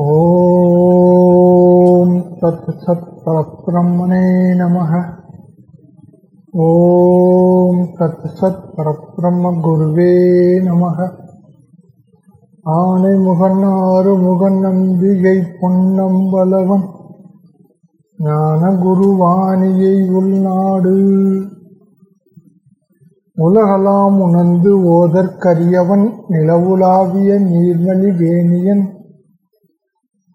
ॐ तत्सत्परब्रह्मणे नमः ॐ तत्सत्परब्रह्मगुरुवे नमः ஆனைமுகன் ஆறுமுகன் நம்பிகை பொன்னம்பலவன் ஞான குருவாணியை உள்நாடு உலகலாம் உணர்ந்து ஓதற்கரியவன் நிலவுலாவிய நீர்மலி வேணியன்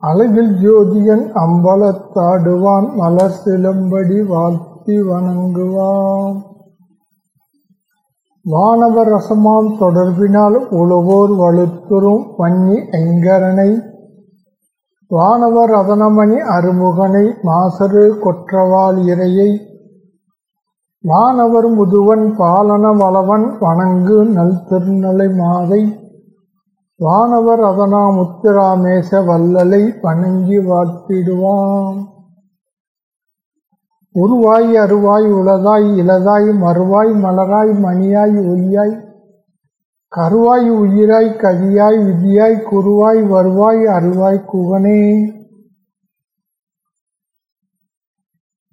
அழகில் ஜோதியன் அம்பலத்தாடுவான் மலர் சிலம்படி வாழ்த்தி வணங்குவான். வானவர் ரசமாம் தொடர்பினால் உழவோர் வலுத்துறும் வன்னி ஐங்கரனை. வானவர் அதனமணி அருமுகனை மாசரு கொற்றவாள் இறையை. வானவர் முதுவன் பாலன வளவன் வணங்கு நல் திருநலை மாதை. வானவர் அதனா முத்திராமேச வல்லலை வணங்கி வாழ்த்திடுவான் உருவாய் அருவாய் உளதாய் இளதாய் மறுவாய் மலராய் மணியாய் ஒய்யாய் கருவாய் உயிராய் கதியாய் விதியாய் குருவாய் வருவாய் அருவாய் குகனே.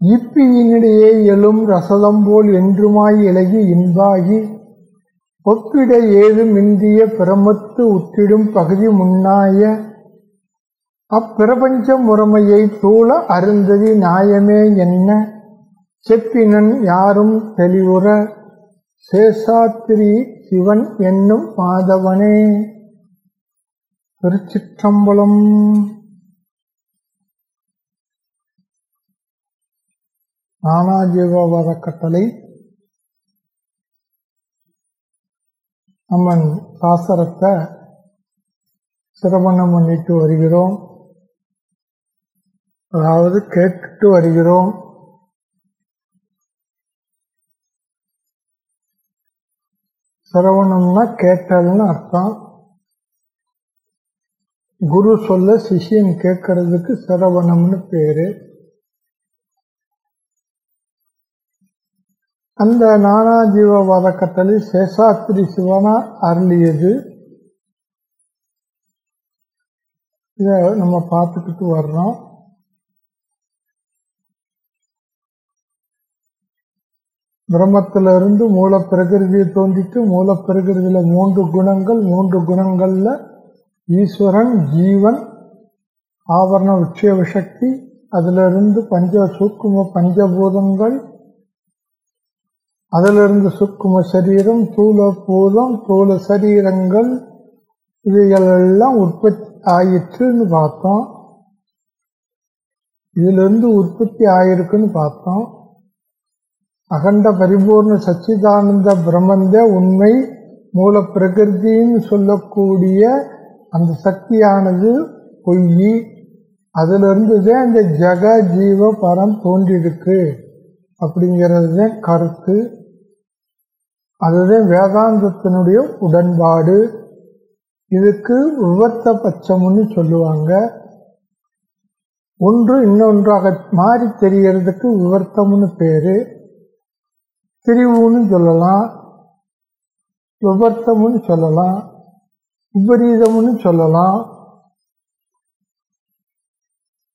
இப்பியினிடையே எழும் ரசதம் போல் என்றுமாய் இலகி இன்பாகி ஒப்பிட ஏதுமின்றிய பிரமத்து உற்றிடும் பகுதி முன்னாய அப்பிரபஞ்ச முறைமையை தூள அருந்ததி நியாயமே என்ன? செப்பினன் யாரும் தெளிவுற சேஷாத்திரி சிவன் என்னும் மாதவனே. திருச்சிற்றம்பலம். நானாஜீவவாத கட்டளை. அம்மன் சாஸ்திரத்தை சிரவணம் பண்ணிட்டு வருகிறோம். அதாவது கேட்டுட்டு வருகிறோம். சிரவணம்னா கேட்டல்னு அர்த்தம். குரு சொல்ல சிஷியன் கேட்கறதுக்கு சிரவணம்னு பேரு. அந்த நானாஜீவவாத கட்டளை சேஷாத்திரி சிவனா அருளியது. இதை நம்ம பார்த்துக்கிட்டு வர்றோம். பிரம்மத்திலிருந்து மூல பிரகிருதியை தோன்றிட்டு மூல பிரகிருதியில மூன்று குணங்கள் மூன்று குணங்கள்ல ஈஸ்வரன் ஜீவன் ஆவரண விட்சேப சக்தி அதிலிருந்து பஞ்ச சூக்கும பஞ்சபூதங்கள் அதிலிருந்து சுக்கும சரீரம் தூள பூதம் தூள சரீரங்கள் இவைகளெல்லாம் உற்பத்தி ஆயிற்றுன்னு பார்த்தோம். இதிலிருந்து உற்பத்தி ஆயிருக்குன்னு பார்த்தோம். அகண்ட பரிபூர்ண சச்சிதானந்த பிரம்மந்த உண்மை மூல பிரகிருத்தின்னு சொல்லக்கூடிய அந்த சக்தியானது பொய். அதிலிருந்து தான் இந்த ஜக ஜீவ பரம் தோன்றிருக்கு. அப்படிங்கிறது தான் கருத்து. அதுதான் வேதாந்தத்தினுடைய உடன்பாடு. இதுக்கு விவர்த்த பட்சம்னு சொல்லுவாங்க. ஒன்று இன்னொன்றாக மாறி தெரியறதுக்கு விவர்த்தம்னு பேரு. திரிவுன்னு சொல்லலாம். விவர்த்தம்னு சொல்லலாம். விபரீதம்னு சொல்லலாம்.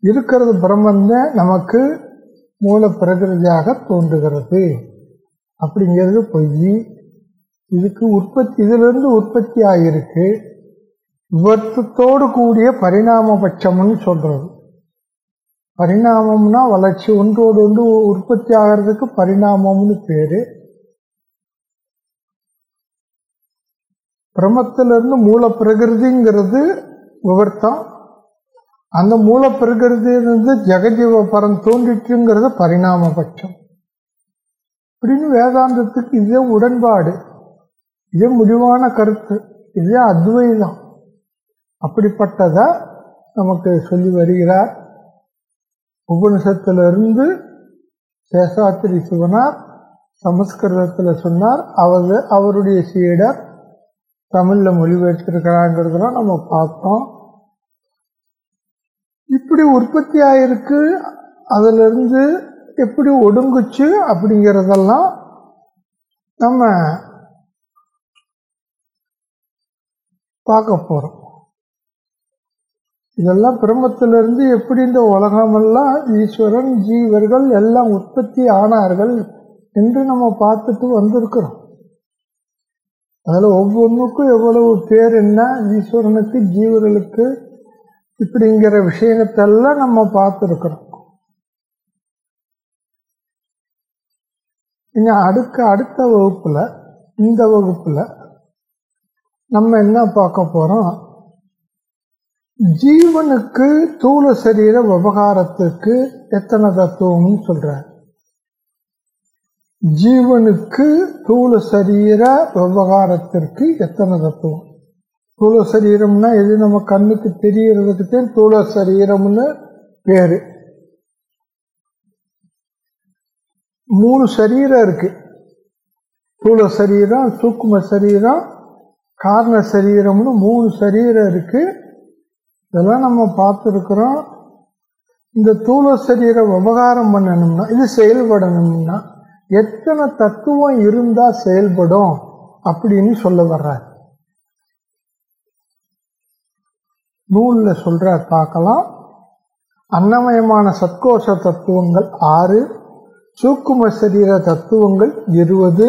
இருக்கிறது பிரம்மந்தான் நமக்கு மூல பிரகிருதியாக தோன்றுகிறது. அப்படிங்கிறது பொய். இதுக்கு உற்பத்தி இதிலிருந்து உற்பத்தி ஆகியிருக்கு விபத்தத்தோடு கூடிய பரிணாமபட்சம்னு சொல்றது. பரிணாமம்னா வளர்ச்சி ஒன்றோடு ஒன்று உற்பத்தி ஆகிறதுக்கு பரிணாமம்னு பேரு. பிரமத்திலிருந்து மூல பிரகிருதிங்கிறது விவர்த்தம். அந்த மூல பிரகிருதியிலிருந்து ஜெகஜீவ பரம் தோன்றிட்டுங்கிறது பரிணாமபட்சம். அப்படின்னு வேதாந்தத்துக்கு இதே உடன்பாடு. இது முடிவான கருத்து. இது அத்வைதம். அப்படிப்பட்டதை நமக்கு சொல்லி வருகிறார். உபனிஷத்திலிருந்து சேஷாத்திரி சிவனார் சமஸ்கிருதத்தில் சொன்னார். அவர் அவருடைய சீடர் தமிழில் மொழிபெயர்த்திருக்கிறாங்கிறதெல்லாம் நம்ம பார்த்தோம். இப்படி உற்பத்தி ஆயிருக்கு. அதிலிருந்து எப்படி ஒடுங்குச்சு அப்படிங்கிறதெல்லாம் நம்ம பார்க்க போகிறோம் இதெல்லாம் பிரம்மத்திலிருந்து எப்படி இந்த உலகமெல்லாம் ஈஸ்வரன் ஜீவர்கள் எல்லாம் உற்பத்தி ஆனார்கள் என்று நம்ம பார்த்துட்டு வந்திருக்கிறோம். அதில் ஒவ்வொன்றுக்கும் எவ்வளவு பேர் என்ன ஈஸ்வரனுக்கு ஜீவர்களுக்கு இப்படிங்கிற விஷயத்தெல்லாம் நம்ம பார்த்துருக்குறோம். இங்கே அடுக்க அடுத்த வகுப்புல இந்த வகுப்புல நம்ம என்ன பார்க்க போகிறோம் ஜீவனுக்கு தூள சரீர விவகாரத்துக்கு எத்தனை தத்துவம்னு சொல்கிறார் ஜீவனுக்கு தூள சரீர விவகாரத்திற்கு எத்தனை தத்துவம்? தூள சரீரம்னா எது? நம்ம கண்ணுக்கு தெரியறதுக்கு தூள சரீரம்னு பேர். மூணு சரீரம் இருக்கு. தூள சரீரம் சூக்கும சரீரம் காரண சரீரம்னு மூணு சரீரம் இருக்குது இதெல்லாம் நம்ம பார்த்துருக்குறோம். இந்த தூள சரீரம் விவகாரம் பண்ணணும்னா இது செயல்படணும்னா எத்தனை தத்துவம் இருந்தால் செயல்படும் அப்படின்னு சொல்ல வர்றார். நூலில் சொல்கிறார் பார்க்கலாம். அன்னமயமான சத்கோஷ தத்துவங்கள் ஆறு சூக்கும சரீர தத்துவங்கள் இருபது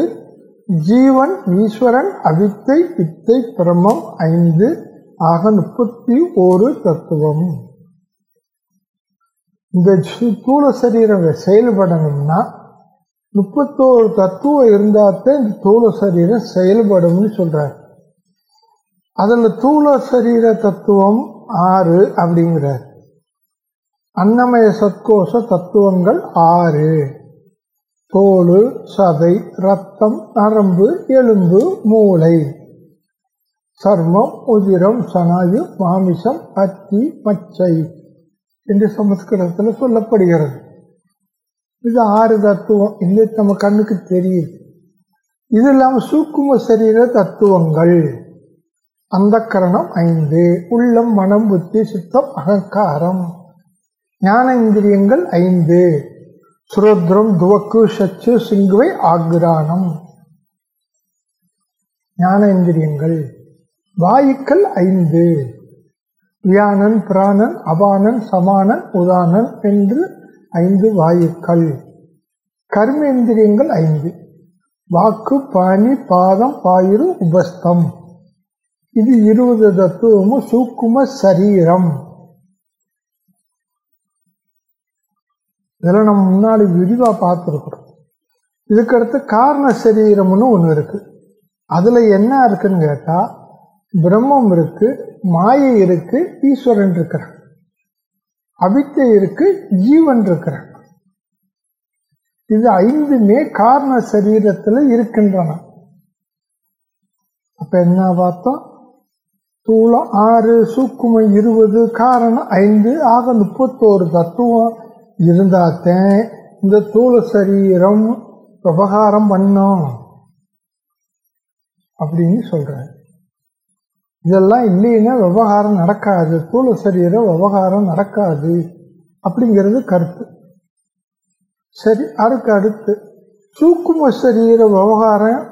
ஜீவன் ஈஸ்வரன் அவித்தை பித்தை பிரமம் ஐந்து ஆக முப்பத்தி ஒரு தத்துவம். இந்த ஸ்தூல சரீரம் செயல்படணும்னா முப்பத்தோரு தத்துவம் இருந்தால்தான் இந்த தூள சரீரம் செயல்படும்னு சொல்றார். அதில் தூள சரீர தத்துவம் ஆறு அப்படிங்கிறார். அன்னமய சத்கோஷ தத்துவங்கள் ஆறு. தோல் சதை ரத்தம் நரம்பு எலும்பு மூளை. சர்மம் உதிரம் சனாயு மாமிசம் அத்தி மச்சை என்று சமஸ்கிருதத்தில் சொல்லப்படுகிறது. இது ஆறு தத்துவம். இந்த நம்ம கண்ணுக்கு தெரியுது. இது இல்லாமல் சூக்கும சரீர தத்துவங்கள். அந்த கரணம் ஐந்து. உள்ளம் மனம் புத்தி சித்தம் அகங்காரம். ஞான இந்திரியங்கள் ஐந்து. சுரோத்ரம் துவக்கு சச்சு சிங்குவை ஆக்ரானம் ஞான இந்திரியங்கள் வாயுக்கள் ஐந்து. வியானன் பிராணன் அபானன் சமானன் உதானன் என்று ஐந்து வாயுக்கள். கர்மேந்திரியங்கள் ஐந்து. வாக்கு பாணி பாதம் பாயிறு உபஸ்தம். இது இருபது தத்துவமும் சூக்கும சரீரம். இதெல்லாம் நம்ம முன்னாடி விரிவாக பார்த்துருக்குறோம். இதுக்கடுத்து காரண சரீரம்னு ஒன்று இருக்கு. அதில் என்ன இருக்குன்னு கேட்டால் பிரம்மம் இருக்கு மாயை இருக்கு ஈஸ்வரன் இருக்கிறான். அவித்தை இருக்கு ஜீவன் இருக்கிறான். இது ஐந்துமே காரண சரீரத்தில் இருக்கின்றன. அப்ப என்ன பார்த்தோம்? தூளம் ஆறு சூக்குமை இருபது காரணம் ஐந்து ஆக முப்பத்தோரு தத்துவம். இருந்தாத்தேன் இந்த தூள சரீரம் விவகாரம் பண்ணும் அப்படின்னு சொல்கிறார் இதெல்லாம் இல்லைன்னா விவகாரம் நடக்காது. தூள சரீரம் விவகாரம் நடக்காது. அப்படிங்கிறது கருத்து. சரி அதுக்கு அடுத்து. சூக்கும சரீர விவகாரம்.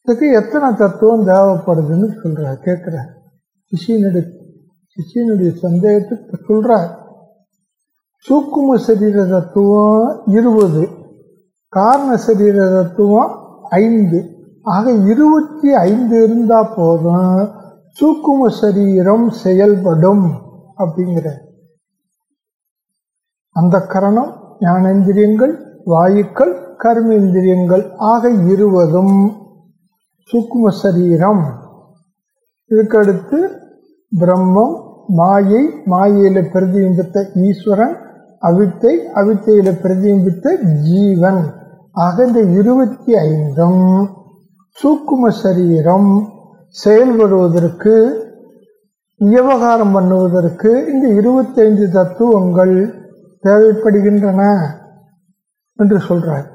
இதுக்கு எத்தனை தத்துவம் தேவைப்படுதுன்னு சொல்கிறார் கேட்குறார். சிஷியனுடைய சிஷியனுடைய சந்தேகத்துக்கு சொல்கிறார் சூக்கும சரீர தத்துவம் இருபது காரண சரீர தத்துவம் ஐந்து. ஆக இருபத்தி ஐந்து இருந்தால் போதும். சூக்கும சரீரம் செயல்படும் அப்படிங்கிற அந்த கரணம் ஞானேந்திரியங்கள் வாயுக்கள் கர்மேந்திரியங்கள். ஆக இருவதும் சூக்கும சரீரம். இதுக்கடுத்து பிரம்மம் மாயை மாயையில் பிரதிபிம்பித்த ஈஸ்வரன் அவித்தை அவித்தையில பிரதிபித்த ஜீவன். ஆக இந்த இருபத்தி ஐந்தும் சூக்கும சரீரம் செயல்படுவதற்கு விவகாரம் பண்ணுவதற்கு இந்த இருபத்தைந்து தத்துவங்கள் தேவைப்படுகின்றன என்று சொல்றார்.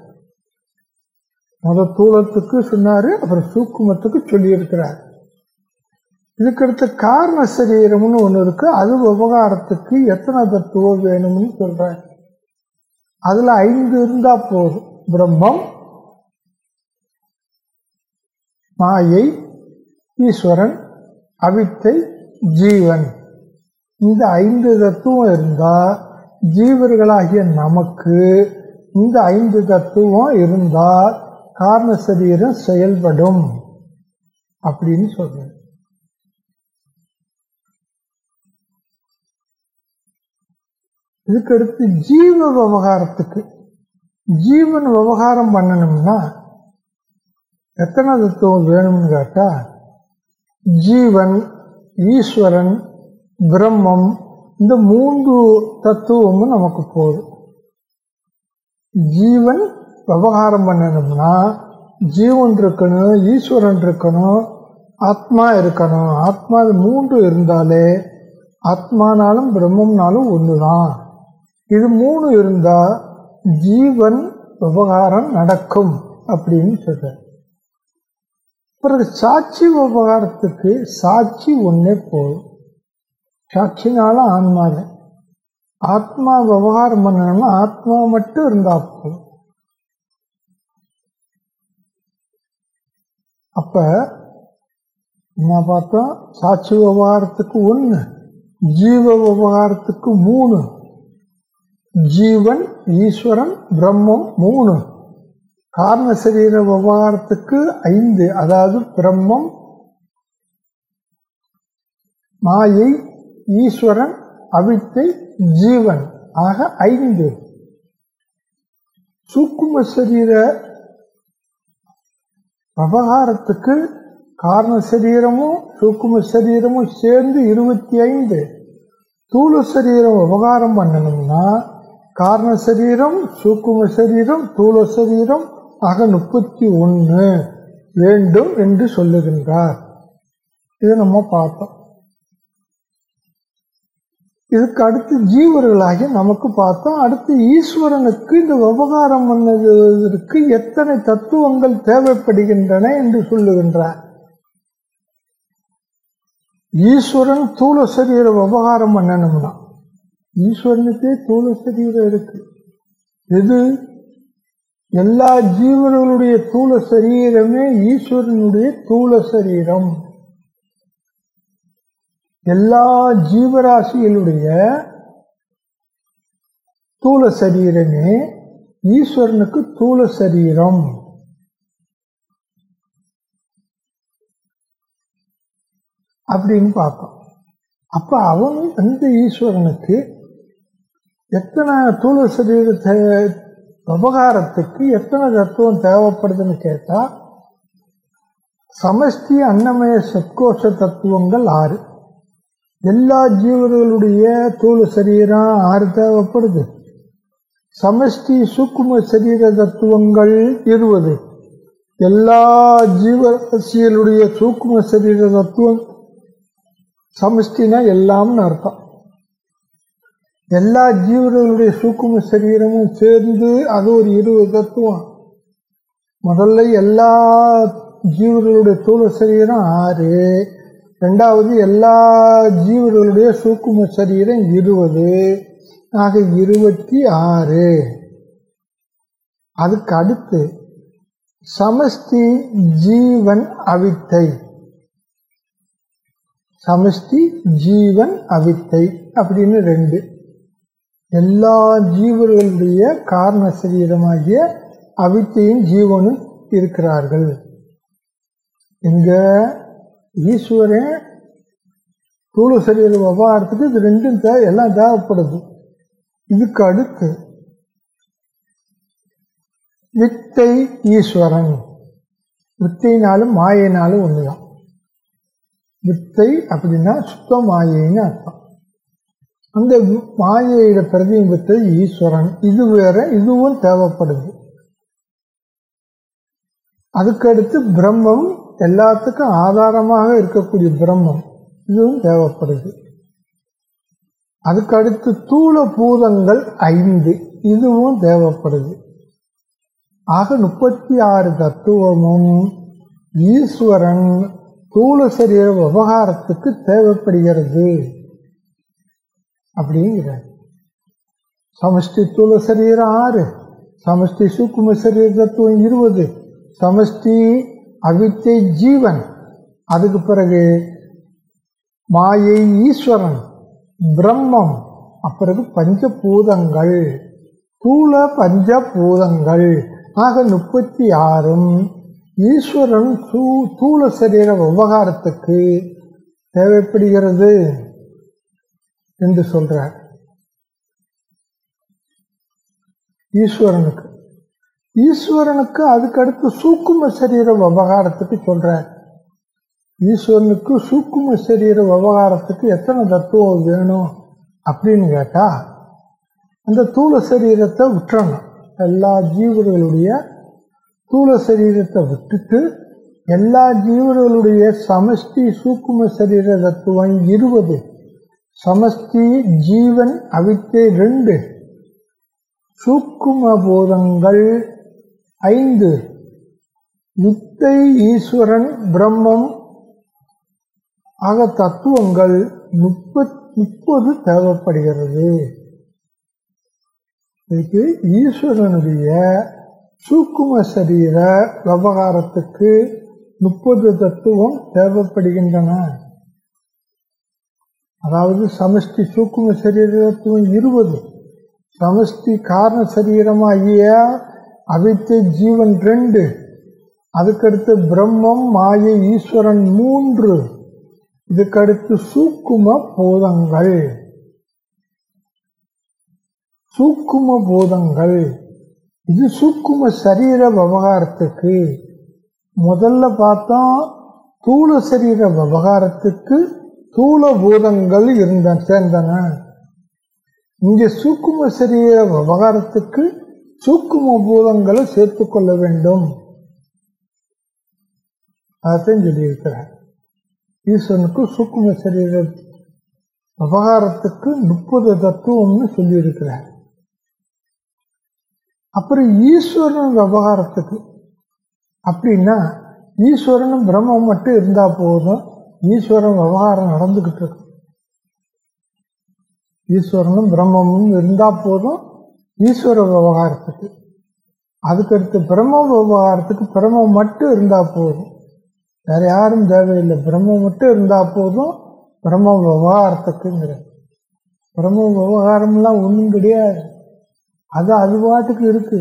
முத தூளத்துக்கு சொன்னாரு அப்புறம் சூக்குமத்துக்கு சொல்லியிருக்கிறார். இதுக்கடுத்து காரண சரீரம்னு ஒன்று இருக்கு. அது விவகாரத்துக்கு எத்தனை தத்துவம் வேணும்னு சொல்றார். அதில் ஐந்து இருந்தால் போதும். பிரம்மம் மாயை ஈஸ்வரன் அவித்தை ஜீவன். இந்த ஐந்து தத்துவம் இருந்தால் ஜீவர்களாகிய நமக்கு இந்த ஐந்து தத்துவம் இருந்தால் காரண சரீரம் செயல்படும் அப்படின்னு சொல்றேன் இதுக்கடுத்து ஜீவ விவகாரத்துக்கு. ஜீவன் விவகாரம் பண்ணணும்னா எத்தனை தத்துவம் வேணும்னு கேட்டா ஜீவன் ஈஸ்வரன் பிரம்மம் இந்த மூன்று தத்துவமும் நமக்கு போதும். ஜீவன் விவகாரம் பண்ணணும்னா ஜீவன் இருக்கணும் ஈஸ்வரன் இருக்கணும் ஆத்மா இருக்கணும். ஆத்மா மூன்று இருந்தாலே ஆத்மானாலும் பிரம்மம்னாலும் ஒன்று தான் இது மூணு இருந்தால் ஜீவன் விவகாரம் நடக்கும் அப்படின்னு சொல்ற பிறகு சாட்சி விவகாரத்துக்கு சாட்சி ஒன்றே போதும். சாட்சினால ஆன்மாவே ஆத்மா விவகாரம் பண்ணணும்னா ஆத்மா மட்டும் இருந்தா போதும். அப்ப என்ன பார்த்தோம்? சாட்சி விவகாரத்துக்கு ஒன்று ஜீவ விவகாரத்துக்கு மூணு. ஜீவன் ஈஸ்வரன் பிரம்மம் மூணு. காரண சரீர விவகாரத்துக்கு ஐந்து. அதாவது பிரம்மம் மாயை ஈஸ்வரன் அவித்தை ஜீவன். ஆக ஐந்து. சூக்கும சரீர விவகாரத்துக்கு காரண சரீரமும் சூக்கும சரீரமும் சேர்ந்து இருபத்தி ஐந்து. தூள சரீரம் விவகாரம் பண்ணணும்னா காரண சரீரம் சூக்கும சரீரம் தூள சரீரம் ஆக முப்பத்தி ஒன்று வேண்டும் என்று சொல்லுகின்றார். இதை நம்ம பார்த்தோம். இதுக்கு அடுத்து ஜீவர்களாகி நமக்கு பார்த்தோம். அடுத்து ஈஸ்வரனுக்கு இந்த விவகாரம் பண்ணதற்கு எத்தனை தத்துவங்கள் தேவைப்படுகின்றன என்று சொல்லுகின்றார். ஈஸ்வரன் தூள சரீர விவகாரம் பண்ணணும்னா ஈஸ்வரனுக்கே தூள சரீரம் இருக்கு. எது? எல்லா ஜீவர்களுடைய தூள சரீரமே ஈஸ்வரனுடைய தூள சரீரம். எல்லா ஜீவராசிகளுடைய தூள சரீரமே ஈஸ்வரனுக்கு தூள சரீரம். அப்படின்னு பார்ப்போம் அப்ப அவன் அந்த ஈஸ்வரனுக்கு எத்தனை தூள சரீரத்தை விவகாரத்துக்கு எத்தனை தத்துவம் தேவைப்படுதுன்னு கேட்டால் சமஷ்டி அன்னமய சத்கோஷ தத்துவங்கள் ஆறு. எல்லா ஜீவர்களுடைய தூள சரீரம் ஆறு தேவைப்படுது. சமஷ்டி சூக்கும சரீர தத்துவங்கள் இருபது. எல்லா ஜீவராசிகளுடைய சூக்கும சரீர தத்துவம் சமஷ்டினா எல்லாம்னு அர்த்தம். எல்லா ஜீவர்களுடைய சூக்கும சரீரமும் சேர்ந்து அது ஒரு இருபது தத்துவம். முதல்ல எல்லா ஜீவர்களுடைய தூள சரீரம் ஆறு. ரெண்டாவது எல்லா ஜீவர்களுடைய சூக்கும சரீரம் இருபது. ஆக இருபத்தி ஆறு. அதுக்கு அடுத்து சமஷ்டி ஜீவன் அவித்தை. சமஷ்டி ஜீவன் அவித்தை அப்படின்னு ரெண்டு. எல்லா ஜீவர்களுடைய காரண சரீரமாகிய அவித்தையும் ஜீவனும் இருக்கிறார்கள். இங்க ஈஸ்வரன் தூள சரீர விவகாரத்துக்கு இது ரெண்டும் தே எல்லாம் தேவைப்படுது. இதுக்கு அடுத்து வித்தை ஈஸ்வரன். வித்தைனாலும் மாயினாலும் தான் வித்தை அப்படின்னா சுத்த மாயைன்னு அர்த்தம். அந்த மாயையோட பிரதிபிம்பத்தை ஈஸ்வரன் இது வேற இதுவும் தேவைப்படுது. அதுக்கடுத்து பிரம்மம் எல்லாத்துக்கும் ஆதாரமாக இருக்கக்கூடிய பிரம்மம் இதுவும் தேவைப்படுது. அதுக்கடுத்து தூள பூதங்கள் ஐந்து இதுவும் தேவைப்படுது. ஆக முப்பத்தி ஆறு தத்துவமும் ஈஸ்வரன் தூள சரீர விவகாரத்துக்கு தேவைப்படுகிறது. அப்படிங்கிறார். சமஷ்டி தூள சரீரம் ஆறு சமஷ்டி சூக்கும சரீர தத்துவம் இருபது சமஷ்டி அவித்தை ஜீவன். அதுக்கு பிறகு மாயை ஈஸ்வரன் பிரம்மம் அப்பிறகு பஞ்சபூதங்கள் தூள பஞ்சபூதங்கள் ஆக முப்பத்தி ஆறும் ஈஸ்வரன் தூ தூள சரீர விவகாரத்துக்கு தேவைப்படுகிறது. என்று சொல்றார். ஈஸ்வரனுக்கு. ஈஸ்வரனுக்கு அதுக்கடுத்து சூக்கும சரீர விவகாரத்துக்கு சொல்றார். ஈஸ்வரனுக்கு சூக்கும சரீர விவகாரத்துக்கு எத்தனை தத்துவம் வேணும் அப்படின்னு கேட்டா அந்த தூள சரீரத்தை விட்டுறணும். எல்லா ஜீவர்களுடைய தூள சரீரத்தை விட்டுட்டு எல்லா ஜீவர்களுடைய சமஷ்டி சூக்கும சரீர தத்துவம் இருபது. சமஷ்டி ஜீவன் அவித்தை ரெண்டு. சூக்கும பூதங்கள் ஐந்து. வித்தை ஈஸ்வரன் பிரம்மம் ஆக தத்துவங்கள் முப்பத் முப்பது தேவைப்படுகிறது. இதுக்கு ஈஸ்வரனுடைய சூக்கும சரீர விவகாரத்துக்கு முப்பது தத்துவம் தேவைப்படுகின்றன. அதாவது சமஷ்டி சூக்கும சரீரத்துவம் இருபது. சமஷ்டி காரண சரீரமாகிய அவித்தை ஜீவன் ரெண்டு. அதுக்கடுத்து பிரம்மம் மாய ஈஸ்வரன் மூன்று. இதுக்கடுத்து சூக்கும பூதங்கள். சூக்கும பூதங்கள். இது சூக்கும சரீர விவகாரத்துக்கு. முதல்ல பார்த்தோம் தூள சரீர விவகாரத்துக்கு ஸ்தூல பூதங்கள் இருந்த சேர்ந்தன. இங்கே சூக்கும சரீர விவகாரத்துக்கு சூக்கும பூதங்களை சேர்த்து கொள்ள வேண்டும். அதைத்தான் சொல்லியிருக்கிறார். ஈஸ்வரனுக்கு சூக்கும சரீர விவகாரத்துக்கு முப்பது தத்துவம்னு சொல்லியிருக்கிறார். அப்புறம் ஈஸ்வரன் விவகாரத்துக்கு. அப்படின்னா ஈஸ்வரனும் பிரம்மம் மட்டும் இருந்தா போதும். ஈஸ்வரன் விவகாரம் நடந்துக்கிட்டு இருக்கு. ஈஸ்வரனும் பிரம்மமும் இருந்தால் போதும் ஈஸ்வர விவகாரத்துக்கு. அதுக்கடுத்து பிரம்ம விவகாரத்துக்கு பிரம்மம் மட்டும் இருந்தால் போதும். வேற யாரும் தேவையில்லை. பிரம்மம் மட்டும் இருந்தா போதும் பிரம்ம விவகாரத்துக்குங்கிறது பிரம்ம விவகாரம்லாம் ஒன்றும் கிடையாது. அது அது பாட்டுக்கு இருக்கு.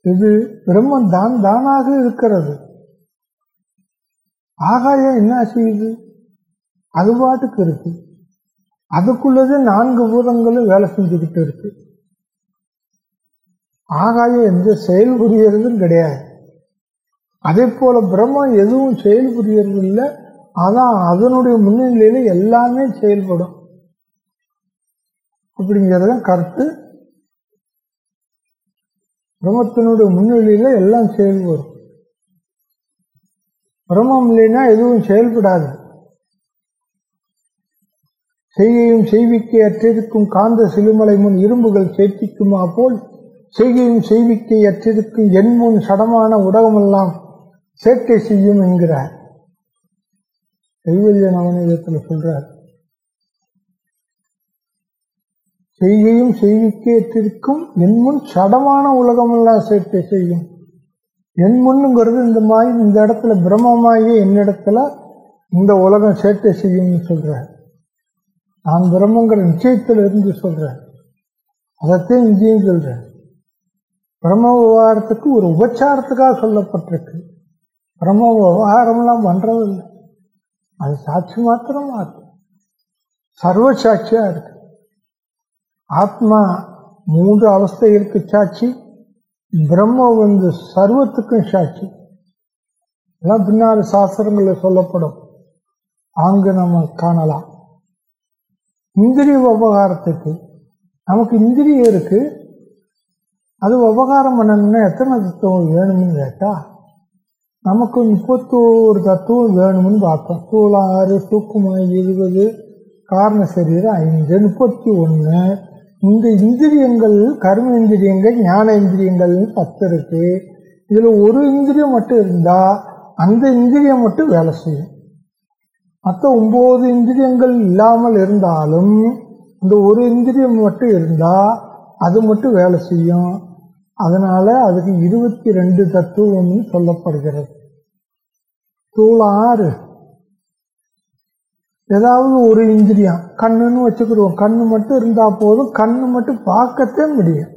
இது பிரம்மம் தான் தானாக இருக்கிறது. ஆகாயம் என்ன செய்யுது? அது பாட்டுக்கு இருக்கு. அதுக்குள்ளது நான்கு பூதங்களும் வேலை செஞ்சுக்கிட்டு இருக்கு. ஆகாயம் எந்த செயல் புரியறதும் கிடையாது. அதே போல பிரம்மம் எதுவும் செயல் புரியறது இல்லை. அதான் அதனுடைய முன்னிலையில எல்லாமே செயல்படும். அப்படிங்கிறத கருத்து. பிரம்மத்தினுடைய முன்னிலையில எல்லாம் செயல்படும். பிரம்மம் இல்லைன்னா எதுவும் செயல்படாது. செய்கையும் செய்விக்கை அற்றிருக்கும் காந்த சிலுமலை முன் இரும்புகள் சேர்த்திக்குமா போல் செய்கையும் செய்விக்கை அற்றிருக்கும் என் முன் சடமான உடகமெல்லாம் சேர்க்கை செய்யும் என்கிறார். கைவல்ய நவநீதத்தில் சொல்றார். செய்கையும் செய்விக்கை அற்றிருக்கும் என் முன் சடமான உலகமெல்லாம் சேர்க்கை செய்யும். என் முன்னுங்கிறது இந்த மாதிரி இந்த இடத்துல பிரம்மமாகிய என்னிடத்துல இந்த உலகம் சேர்க்கை செய்யும்னு சொல்கிறார் நான் பிரம்மங்கிற நிச்சயத்தில் இருந்து சொல்கிறேன் அதைத்தான் இங்கேயும் சொல்றேன். பிரம்ம விவகாரத்துக்கு ஒரு உபச்சாரத்துக்காக சொல்லப்பட்டிருக்கு. பிரம்ம விவகாரம்லாம் பண்ணுறதில்லை அது சாட்சி மாத்திரமா ஆத்மா சர்வ சாட்சியாக இருக்கு. ஆத்மா மூன்று அவஸ்தைகளுக்கு சாட்சி பிரம்ம வந்து சர்வத்துக்கும் சாட்சி. எல்லாம் பின்னாடி சாஸ்திரங்களில் சொல்லப்படும். அங்கு நம்ம காணலாம். இந்திரிய விவகாரத்துக்கு நமக்கு இந்திரியம் இருக்கு. அது விவகாரம் பண்ணணும்னா எத்தனை தத்துவம் வேணும்னு கேட்டா நமக்கு முப்பத்தோரு தத்துவம் வேணும்னு பார்த்தோம். சூழ ஆறு சூக்குமாய் இருபது காரண சரீரம் ஐந்து முப்பத்தி ஒன்று இந்த இந்திரியங்கள் கர்ம இந்திரியங்கள் ஞான இந்திரியங்கள்னு பத்து இருக்கு இதில் ஒரு இந்திரியம் மட்டும் இருந்தால் அந்த இந்திரியம் மட்டும் வேலை செய்யும். மற்ற ஒம்பது இந்திரியங்கள் இல்லாமல் இருந்தாலும் இந்த ஒரு இந்திரியம் மட்டும் இருந்தால் அது மட்டும் வேலை செய்யும். அதனால் அதுக்கு இருபத்தி ரெண்டு தத்துவம்னு சொல்லப்படுகிறது. தூள் ஆறு. ஏதாவது ஒரு இந்திரியம் கண்ணுன்னு வச்சுக்கிடுவோம். கண்ணு மட்டும் இருந்தால் போதும் கண்ணு மட்டும் பார்க்கத்தே முடியும்.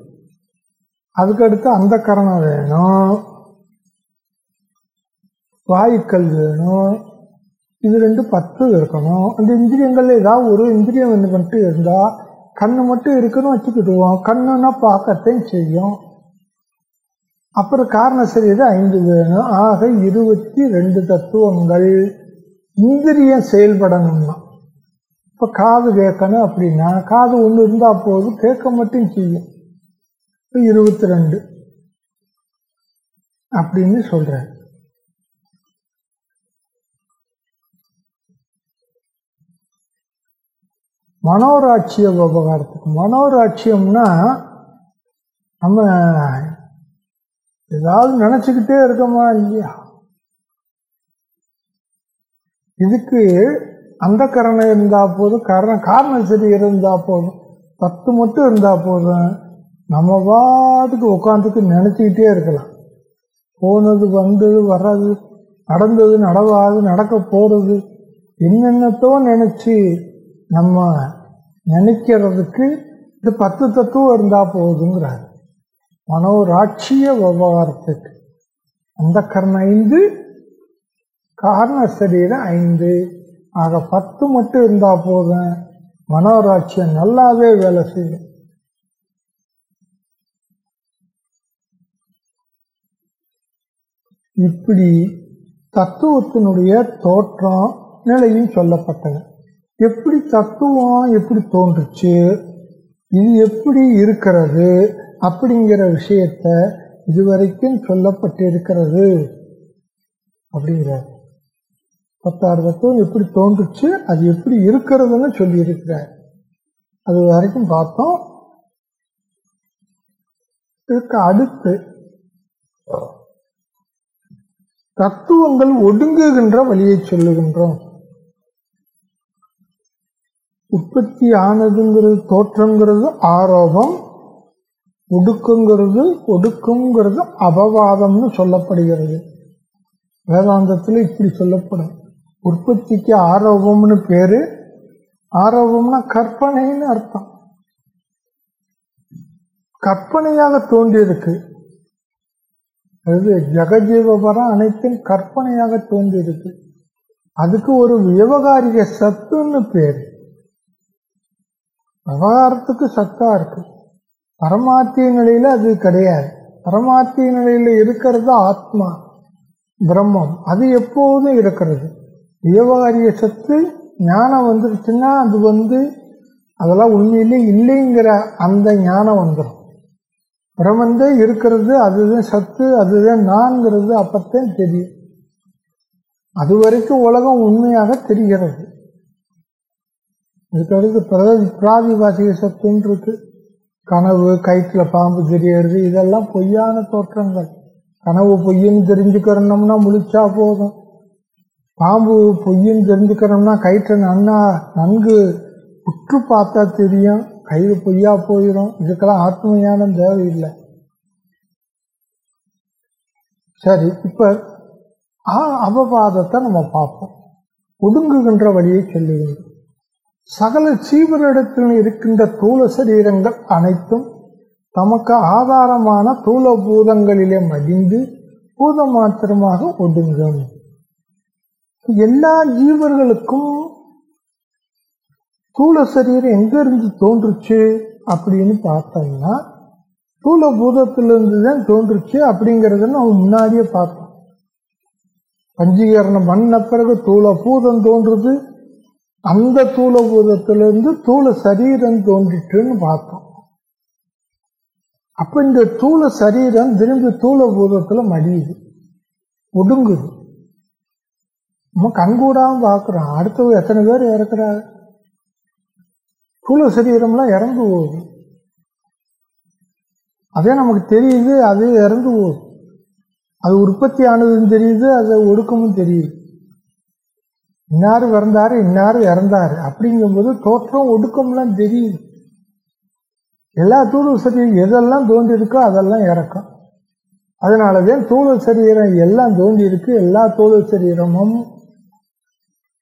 அதுக்கடுத்து அந்த கரணம் வேணும். வாயுக்கள் வேணும். இது ரெண்டு பத்து இருக்கணும். அந்த இந்திரியங்கள்ல ஏதாவது ஒரு இந்திரியம் வந்து மட்டும் இருந்தால் கண்ணு மட்டும் இருக்குன்னு வச்சுக்கிடுவோம். கண்ணுன்னா பார்க்கத்தையும் செய்யும். அப்புறம் காரண சரியது ஐந்து வேணும். ஆக இருபத்தி ரெண்டு தத்துவங்கள். இந்திரியம் செயல்படணும்னா. இப்போ காது கேட்கணும் அப்படின்னா காது ஒன்று இருந்தால் போதும் கேட்க மட்டும் செய்யும். இப்போ இருபத்தி ரெண்டு அப்படின்னு சொல்கிறார் மனோராட்சிய விவகாரத்துக்கு மனோராட்சியம்னா நம்ம ஏதாவது நினச்சிக்கிட்டே இருக்கோமா இல்லையா? இதுக்கு அந்த கரணம் இருந்தால் போதும் கரணம் காரணம் சரி இருந்தால் போதும் பத்து மட்டும் இருந்தால் போதும் நம்ம பாட்டுக்கு உட்காந்துக்கு நினச்சிக்கிட்டே இருக்கலாம். போனது வந்தது வர்றது நடந்தது நடவாது நடக்க போகிறது என்னென்னத்தோ நினச்சி நம்ம நினைக்கிறதுக்கு இது பத்து தத்துவம் இருந்தால் போதுங்கிறார். மனோராட்சிய விவகாரத்துக்கு. அந்த கரணம் ஐந்து காரண சரீரம் ஐந்து. ஆக பத்து மட்டும் இருந்தால் போதும். மனோராட்சியம் நல்லாவே வேலை செய்யும். இப்படி தத்துவத்தினுடைய தோற்றம் நிலையும் சொல்லப்பட்டது. எப்படி தத்துவம் எப்படி தோன்றுச்சு? இது எப்படி இருக்கிறது? அப்படிங்கிற விஷயத்த இதுவரைக்கும் சொல்லப்பட்டிருக்கிறது. அப்படிங்கிறார். பத்தாறு தத்துவம் எப்படி தோன்றுச்சு அது எப்படி இருக்கிறதுன்னு சொல்லியிருக்கிறார். அது வரைக்கும் பார்த்தோம். இதுக்கு அடுத்து தத்துவங்கள் ஒடுங்குகின்ற வழியை சொல்லுகின்றோம். உற்பத்தி ஆனதுங்கிறது தோற்றங்கிறது ஆரோபம் ஒடுக்குங்கிறது ஒடுக்குங்கிறது அபவாதம்னு சொல்லப்படுகிறது. வேதாந்தத்தில் இப்படி சொல்லப்படும். உற்பத்திக்கு ஆரோபம்னு பேரு. ஆரோபம்னா கற்பனைன்னு அர்த்தம். கற்பனையாக தோன்றியிருக்கு அது ஜெகஜீவபரம் அனைத்தும் கற்பனையாக தோன்றியிருக்கு அதுக்கு ஒரு விவகாரிக சத்துன்னு பேர். விவகாரத்துக்கு சத்தா இருக்கு. பரமாத்திய நிலையில அது கிடையாது. பரமாத்திய நிலையில இருக்கிறது ஆத்மா பிரம்மம். அது எப்போதும் இருக்கிறது. விவகாரிய சத்து ஞானம் வந்துருச்சுன்னா அது வந்து அதெல்லாம் உண்மையிலே இல்லைங்கிற அந்த ஞானம் வந்துடும் பிரமந்தே இருக்கிறது அதுதான் சத்து அதுதான் நான்கிறது அப்பத்தான் தெரியும். அது வரைக்கும் உலகம் உண்மையாக தெரிகிறது. இதுக்கடுத்து பிரதி பிராதிபாசிக சத்துன்னு இருக்கு. கனவு கயிற்றுல பாம்பு தெரியறது இதெல்லாம் பொய்யான தோற்றங்கள். கனவு பொய்ன்னு தெரிஞ்சுக்கிறோம்னா முழிச்சா போதும். பாம்பு பொய்ன்னு தெரிஞ்சுக்கிறோம்னா கயிற்றை நன்னா நன்கு உற்று பார்த்தா தெரியும். கயிறு பொய்யா போயிடும் இதுக்கெல்லாம் ஆத்மஞானம் தேவையில்லை சரி இப்போ அபவாதத்தை நம்ம பார்ப்போம். ஒடுங்குகின்ற வழியை சொல்லுகின்றோம் சகல சீவரிடத்தில் இருக்கின்ற தூள சரீரங்கள் அனைத்தும் தமக்கு ஆதாரமான தூள பூதங்களிலே மடிந்து பூத மாத்திரமாக ஒடுங்கும். எல்லா ஜீவர்களுக்கும் தூள சரீரம் எங்கிருந்து தோன்றுச்சு அப்படின்னு பார்த்தோம்னா தூள பூதத்திலிருந்து தான் தோன்றுச்சு அப்படிங்கிறத நம்ம முன்னாடியே பார்த்தோம். பஞ்சீகரணம் பண்ண பிறகு தூள பூதம் தோன்றுது அந்த தூள பூதத்திலிருந்து தூள சரீரம் தோன்றிட்டுன்னு பார்த்தோம். அப்ப இந்த தூள சரீரம் திரும்பி தூள பூதத்துல மடியுது ஒடுங்குது. நம்ம கண்கூடாம பார்க்குறோம். அடுத்தவங்க எத்தனை பேர் இறக்குறாங்க? குழு சரீரம்லாம் இறந்து போகுது. அதே நமக்கு தெரியுது அது இறந்து போகுது. அது உற்பத்தி ஆனதுன்னு தெரியுது அதை ஒடுக்கமும் தெரியுது. இன்னார் பிறந்தார் இன்னார் இறந்தாரு. அப்படிங்கும்போது தோற்றம் ஒடுக்கம்லாம் தெரியுது. எல்லா தூள சரீரம் எதெல்லாம் தோன்றிருக்கோ அதெல்லாம் இறக்கும். அதனாலதான் தூள சரீரம் எல்லாம் தோண்டி இருக்கு எல்லா தூள சரீரமும்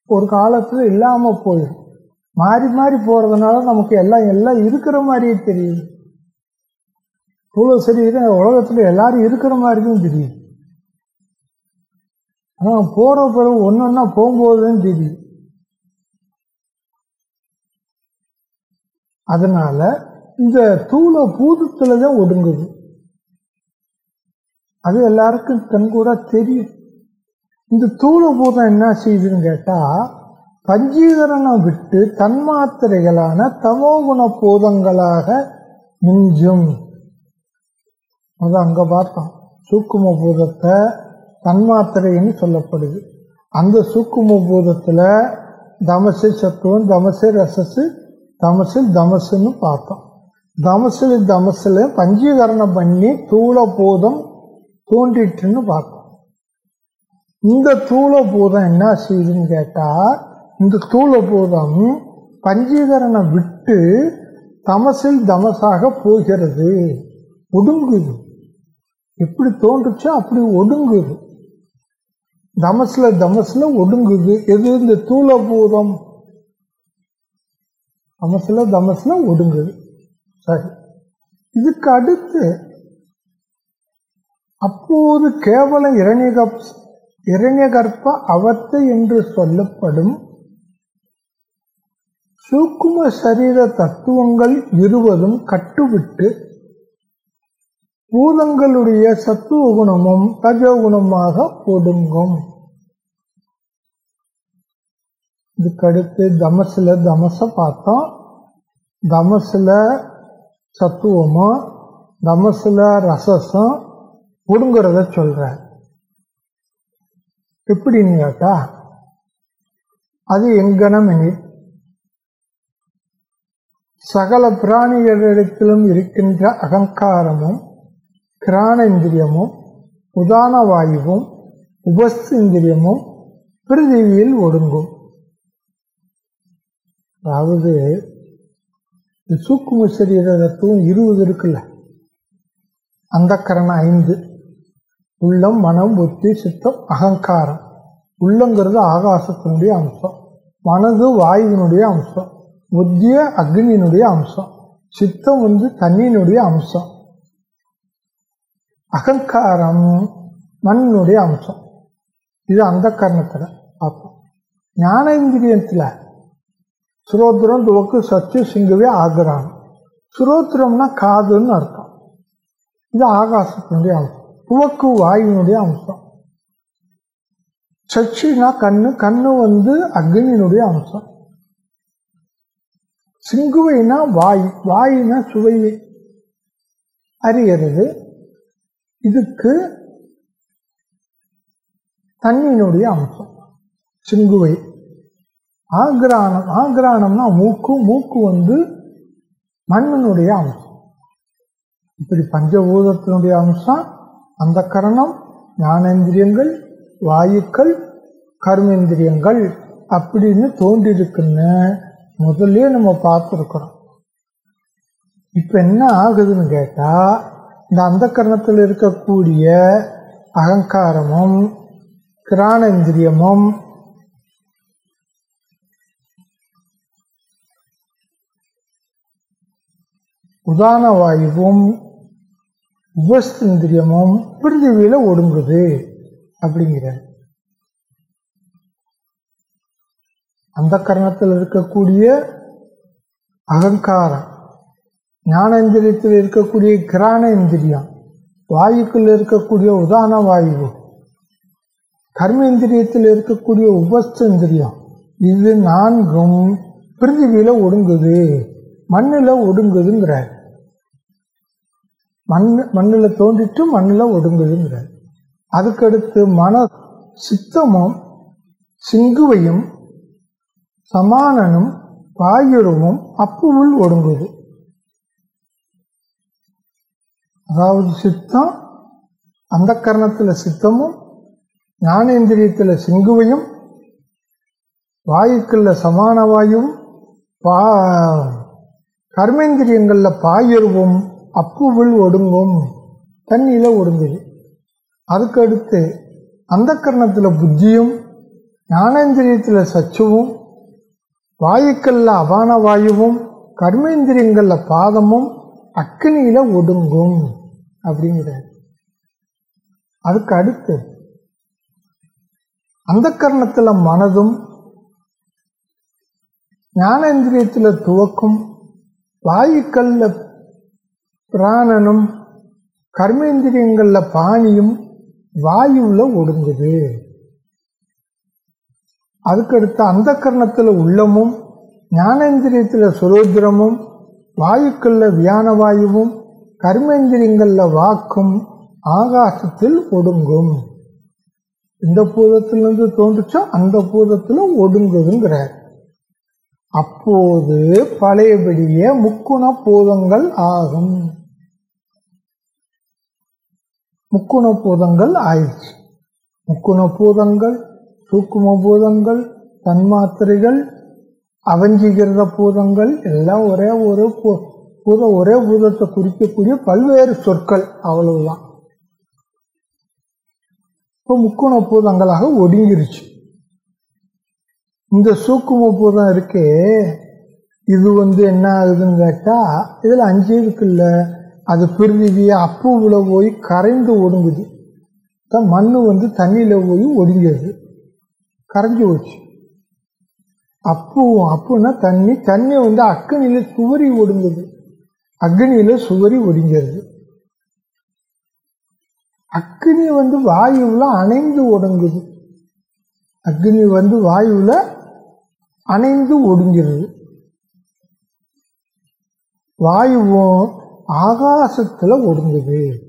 ஒரு காலத்தில் இல்லாமல் போயிடும். மாறி மாறி போகிறதுனால நமக்கு எல்லாம் எல்லாம் இருக்கிற மாதிரியே தெரியுது. இவ்வளோ சரீரம் உலகத்தில் எல்லாரும் இருக்கிற மாதிரியும் தெரியுது. ஆனால் போகிற பிறகு ஒன்று ஒன்றா போகும்போதுதான் தெரியும் அதனால இந்த தூள பூதத்தில் தான் ஒடுங்குது. அது எல்லாருக்கும் கண்கூட தெரியும். இந்த தூளபூதம் என்ன செய்யுதுன்னு கேட்டா பஞ்சீகரணம் விட்டு தன்மாத்திரைகளான தமோகுண பூதங்களாக மிஞ்சும். அது அங்க பார்த்தோம் சூக்கும பூதத்தை தன்மாத்திரைன்னு சொல்லப்படுது. அந்த சூக்கும பூதத்தில் தமசு சத்துவம் தமசு ரசசு தமசில் தமசுன்னு பார்த்தோம். தமசில் தமசில் பஞ்சீகரணம் பண்ணி தூள பூதம் தோன்றிட்டுன்னு பார்த்தோம். இந்த தூள பூதம் என்ன செய்யுதுன்னு கேட்டால் இந்த தூள பூதம் விட்டு தமசில் தமசாக போகிறது. ஒடுங்குது. எப்படி தோன்றுச்சோ அப்படி ஒடுங்குது. தமசுல தமசுல ஒடுங்குது. எது இந்த தூள பூதம் தமசுல தமசுல ஒடுங்குது. சரி. இதுக்கு அடுத்து அப்போது கேவலம் இரணிகப் இரண்யகற்ப அவத்தை என்று சொல்லப்படும் சூக்கும சரீர தத்துவங்கள் இருவதும் கட்டுவிட்டு பூதங்களுடைய சத்துவ குணமும் ரஜோகுணமாக ஒடுங்கும். இதுக்கடுத்து தமசுல தமச பார்த்தோம். தமசுல சத்துவமும் தமசுல ரசஸும் ஒடுங்குறத சொல்ற எப்படின்னு கேட்டா? அது எங்கனம் எனில் சகல பிராணிகளிடத்திலும் இருக்கின்ற அகங்காரமும் கிராணேந்திரியமும் உதான வாயுவும் உபஸ்திந்திரியமும் பிரிதிவியில் ஒடுங்கும். அதாவது இந்த சூக்கும சரீர இருபது இருக்குல்ல? அந்த கரணம் ஐந்து. உள்ளம் மனம் புத்தி சித்தம் அகங்காரம். உள்ளங்கிறது ஆகாசத்தினுடைய அம்சம். மனது வாயுவினுடைய அம்சம். புத்திய அக்னியினுடைய அம்சம். சித்தம் வந்து தண்ணியினுடைய அம்சம். அகங்காரம் மண்ணினுடைய அம்சம். இது அந்த கர்ணத்தில் பார்ப்போம். ஞானேந்திரியத்தில் சுரோத்திரம் துவக்கு சத்து சிங்கவே ஆகிறான் சுரோத்திரம்னா காதுன்னு அர்த்தம். இது ஆகாசத்தினுடைய அம்சம். துவக்கு வாயுனுடைய அம்சம். சச்சினா கண்ணு கண்ணு வந்து அக்னியினுடைய அம்சம். சிங்குவைனா வாய் வாயினா சுவையை அறிகிறது. இதுக்கு தண்ணியினுடைய அம்சம். சிங்குவை. ஆக்ராணம் ஆக்ராணம்னா மூக்கு மூக்கு வந்து மண்ணினுடைய அம்சம். இப்படி பஞ்சபூதத்தினுடைய அம்சம் அந்த கரணம் ஞானேந்திரியங்கள் வாயுக்கள் கர்மேந்திரியங்கள் அப்படின்னு தோன்றிருக்குன்னு முதல்ல நம்ம பார்த்துருக்குறோம். இப்போ என்ன ஆகுதுன்னு கேட்டால் இந்த அந்த கரணத்தில் இருக்கக்கூடிய அகங்காரமும் கிராணேந்திரியமும் உதான வாயுவும் உபஸ்திந்திரியமும் பிரிதிவியில் ஒடுங்குது அப்படிங்கிற அந்த கரணத்தில் இருக்கக்கூடிய அகங்காரம் ஞானேந்திரியத்தில் இருக்கக்கூடிய கிராணேந்திரியம் வாயுக்குள் இருக்கக்கூடிய உதான வாயு கர்மேந்திரியத்தில் இருக்கக்கூடிய உபஸ்திரியம் இது நான்கும் பிரிதிவியில் ஒடுங்குது மண்ணில் ஒடுங்குதுங்கிறார். மண் மண்ணில் தோன்றிட்டு மண்ணில் ஒடுங்குதுங்கிறார். அதுக்கடுத்து மன சித்தமும் சிங்குவையும் சமானனும் பாயுருவும் அப்புவுள் ஒடுங்குது. அதாவது சித்தம் அந்த கரணத்தில் சித்தமும் ஞானேந்திரியத்தில் சிங்குவையும் வாயுக்களில் சமான வாயும் பா கர்மேந்திரியங்களில் பாயுருவும் அப்புவில் ஒடுங்கும். தண்ணியில் ஒடுங்குது அதுக்கு அடுத்து அந்த கரணத்தில் புத்தியும் ஞானேந்திரியத்தில் சச்சுவும் வாயுக்கல்ல அபான வாயுவும் கர்மேந்திரியங்கள்ல பாதமும் அக்னியில ஒடுங்கும் அப்படிங்கிறார். அதுக்கு அடுத்து அந்த கரணத்தில் மனதும் ஞானேந்திரியத்துல துவக்கும் வாயுக்கல்ல பிராணனும் கர்மேந்திரியங்களில் பாணியும் வாயுவில் ஒடுங்குது. அதுக்கடுத்து அந்த கர்ணத்தில் உள்ளமும் ஞானேந்திரியத்தில் சுரோத்திரமும் வாயுக்களில் வியான வாயுவும் கர்மேந்திரியங்களில் வாக்கும் ஆகாசத்தில் ஒடுங்கும். இந்த பூதத்திலிருந்து தோன்றுச்சோ அந்த பூதத்தில் ஒடுங்குதுங்கிறார். அப்போது பழையபடியே முக்குண பூதங்கள் ஆகும். முக்குண பூதங்கள் ஆயிடுச்சு. முக்குண பூதங்கள் சூக்கும பூதங்கள் தன்மாத்திரைகள் அவஞ்சீகிருத பூதங்கள் எல்லாம் ஒரே ஒரு பூதம் ஒரே பூதத்தை குறிக்கக்கூடிய பல்வேறு சொற்கள் அவ்வளவுதான். இப்போ முக்குண பூதங்களாக ஒடுங்கிருச்சு. இந்த சூக்கும பூதம் இருக்கே இது வந்து என்ன ஆகுதுன்னு கேட்டால் இதில் அஞ்சு இருக்குல்ல. அது பிரிவிய அப்புவில் போய் கரைந்து ஒடுங்குது. மண் வந்து தண்ணியில் போய் ஒடுங்கியது. கரைஞ்சி போச்சு. அப்பு அப்புன்னா தண்ணி தண்ணி வந்து அக்னியில் சுவரி ஒடுங்குது. அக்னியில் சுவரி ஒடுங்கிறது அக்னி வந்து வாயுவில் அணைந்து ஒடுங்குது. அக்னி வந்து வாயுவில் அணைந்து ஒடுங்கிறது வாயுவும் ஆகாசத்தில் ஒடுங்குது.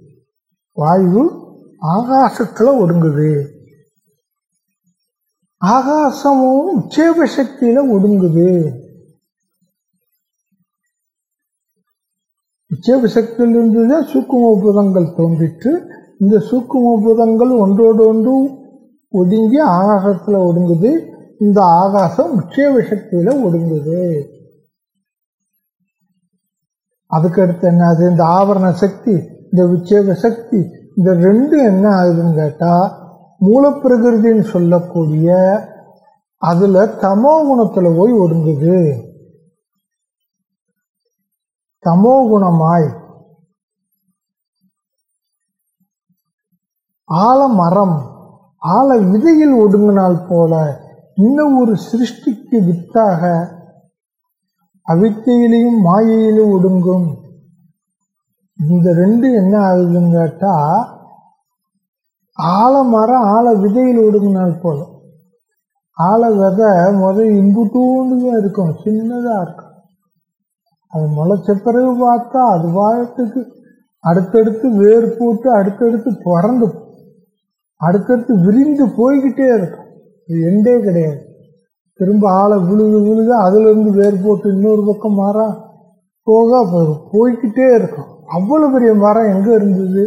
வாயு ஆகாசத்தில் ஒடுங்குது. ஆகாசமும் உச்சேப சக்தியில ஒடுங்குது. உச்சேப சக்தியிலிருந்து தான் சூக்குமபூதங்கள் தோன்றிட்டு இந்த சூக்கும பூதங்கள் ஒன்றோடு ஒன்று ஒடுங்கி ஆகாசத்தில் ஒடுங்குது. இந்த ஆகாசம் உச்சேப சக்தியில ஒடுங்குது. அதுக்கு அடுத்து என்ன ஆகுது? இந்த ஆவரண சக்தி இந்த விட்சேப சக்தி இந்த ரெண்டு என்ன ஆகுதுன்னு கேட்டால் மூலப்பிரகிருதின்னு சொல்லக்கூடிய அதில் தமோ குணத்தில் போய் ஒடுங்குது. தமோ குணமாய். ஆலமரம் ஆல விதையில் ஒடுங்கினால் போல இன்னும் ஒரு சிருஷ்டிக்கு வித்தாக அவித்தையிலையும் மாயையிலும் ஒடுங்கும். இந்த ரெண்டு என்ன ஆகுதுன்னு கேட்டால் ஆலமரம் ஆழ விதையில் ஒடுங்கினால் போல. ஆழ விதை முதல் இம்புட்டூண்டு தான் இருக்கும் சின்னதாக இருக்கும். அது முளைச்ச பிறகு பார்த்தா அது வாழத்துக்கு அடுத்தடுத்து வேர் போட்டு அடுத்தடுத்து பிறந்து அடுத்தடுத்து விரிந்து போய்கிட்டே இருக்கும். இது எண்டே கிடையாது. திரும்ப ஆளை விழுது விழுது அதுலேருந்து வேர் போட்டு இன்னொரு பக்கம் மரம் போக போய்கிட்டே இருக்கும். அவ்வளோ பெரிய மரம் எங்கே இருந்தது?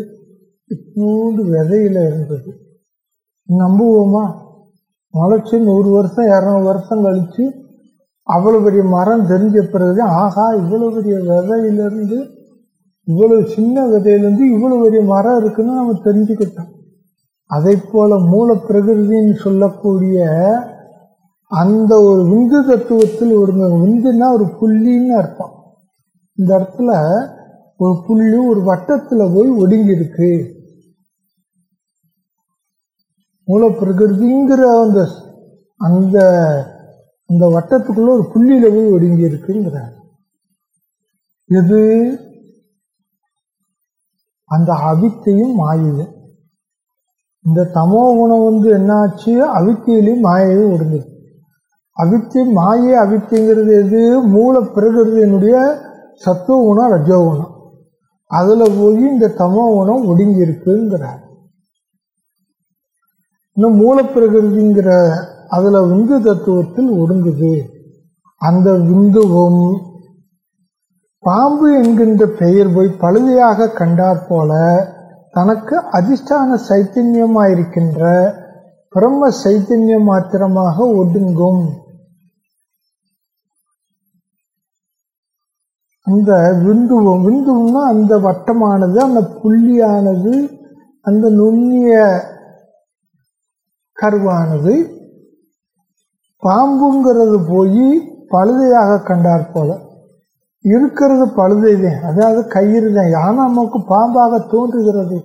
இத்தூண்டு விதையில் இருந்தது. நம்புவோமா? முளைச்சி நூறு வருஷம் இரநூறு வருஷம் கழித்து அவ்வளோ பெரிய மரம் தெரிஞ்ச பிறகு ஆகா இவ்வளோ பெரிய விதையிலேருந்து இவ்வளோ சின்ன விதையிலேருந்து இவ்வளோ பெரிய மரம் இருக்குன்னு நம்ம தெரிஞ்சுக்கிட்டோம். அதை போல் மூல பிரகிருதின்னு சொல்லக்கூடிய அந்த ஒரு விந்து தத்துவத்தில் ஒரு விந்துன்னா ஒரு புள்ளின்னு அர்த்தம். இந்த இடத்துல ஒரு புள்ளி ஒரு வட்டத்தில் போய் ஒடுங்கி இருக்கு மூல பிரகிருதிங்கிற அந்த அந்த அந்த வட்டத்துக்குள்ள ஒரு புள்ளியில போய் ஒடுங்கி இருக்குங்கிறார் எது? அந்த அவித்தையும் மாயையும். இந்த தமோ குணம் வந்து என்னாச்சு? அவித்தையிலையும் மாயையும் ஒடுங்குது அவித்தி மாயே அவித்திங்கிறது எது? மூல பிரகிருதியினுடைய சத்துவ குணம் ரஜோ குணம். அதில் போய் இந்த தமோ குணம் ஒடுங்கி இருக்குங்கிறார் இன்னும் மூலப்பிரகிருதிங்கிற அதில் விந்து தத்துவத்தில் ஒடுங்குது. அந்த விந்துவும் பாம்பு என்கின்ற பெயர் போய் பழுதியாக கண்டாற் போல தனக்கு அதிஷ்டான சைத்தன்யமாயிருக்கின்ற பிரம்ம சைத்தன்யம் மாத்திரமாக ஒடுங்கும். அந்த விந்துவம் விந்துவம்னா அந்த வட்டமானது அந்த புள்ளியானது அந்த நுண்ணிய கருவானது பாம்புங்கிறது போய் பழுதையாக கண்டார் போல. இருக்கிறது பழுதை தான் அதாவது கயிறு தான் ஆனால் நமக்கு பாம்பாக தோன்றுகிறது.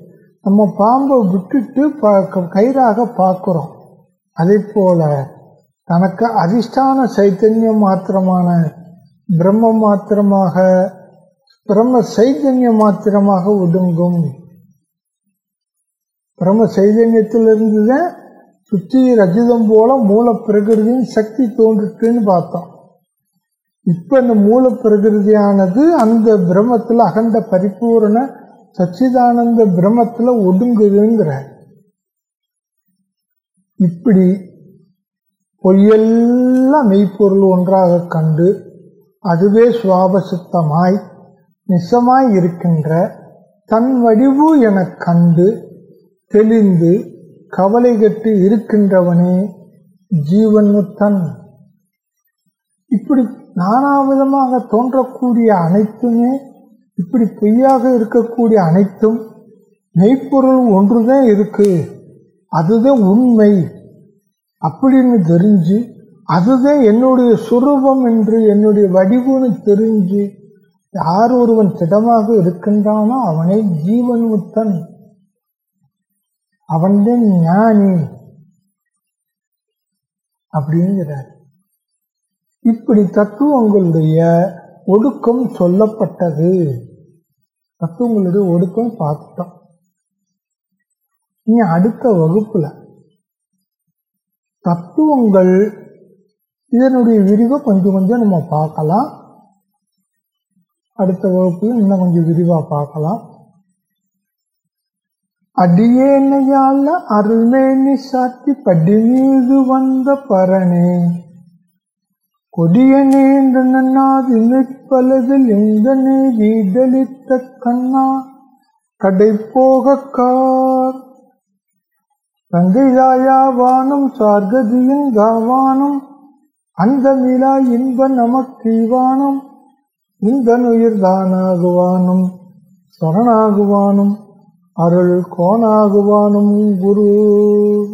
நம்ம பாம்பை விட்டுட்டு ப கயிறாக பார்க்குறோம். அதே போல தனக்கு அதிஷ்டான சைத்தன்யம் மாத்திரமான பிரம்ம மாத்திரமாக பிரம்ம சைதன்யம் மாத்திரமாக ஒடுங்கும் பிரம்ம சைதன்யத்திலிருந்து தான் சுத்தி ரஜிதம் போல மூல பிரகிருதியின் சக்தி தோன்றுட்டுன்னு பார்த்தோம். இப்ப இந்த மூல பிரகிருதியானது அந்த பிரம்மத்தில் அகண்ட பரிபூரண சச்சிதானந்த பிரம்மத்தில் ஒடுங்குதுங்கிற இப்படி பொய்யெல்லாம் மெய்ப்பொருள் ஒன்றாக கண்டு அதுவே சுவாபசித்தமாய் நிசமாய் இருக்கின்ற தன் வடிவு எனக் கண்டு தெளிந்து கவலை கட்டு இருக்கின்றவனே ஜீவன்முத்தன் இப்படி நானாவிதமாக தோன்றக்கூடிய அனைத்துமே இப்படி பொய்யாக இருக்கக்கூடிய அனைத்தும் மெய்ப்பொருள் ஒன்றுதான் இருக்கு. அதுதான் உண்மை. அப்படின்னு தெரிஞ்சு அதுதான் என்னுடைய சுரூபம் என்று என்னுடைய வடிவுன்னு தெரிஞ்சு யார் ஒருவன் திடமாக இருக்கின்றானோ அவனை ஜீவன் முத்தன் அவன்தான் ஞானி. அப்படிங்கிறார். இப்படி தத்துவங்களுடைய ஒடுக்கம் சொல்லப்பட்டது. தத்துவங்களுடைய ஒடுக்கம் பார்த்துட்டோம் இனி அடுத்த வகுப்புல தத்துவங்கள் இதனுடைய விரிவை கொஞ்சம் கொஞ்சம் நம்ம பார்க்கலாம். அடுத்த வகுப்பில் இன்னும் கொஞ்சம் விரிவா பார்க்கலாம். அடியேனையால அருள்மேனி சாத்தி படி மீது வந்த பரணே கொடியனேன்று நன்னாதி நிற்பலதில் நீ வீடளித்த கண்ணா கடை போகக்கார் தங்கைதாயா வானம் சார்கதியின் காவானம் அந்த மிலா இன்ப நமக்கு இவானும் இந்த நுயிர் தானாகுவானும் சரணாகுவானும் அருள் கோணாகுவானும் குரு.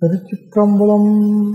திருச்சிற்றம்பலம்.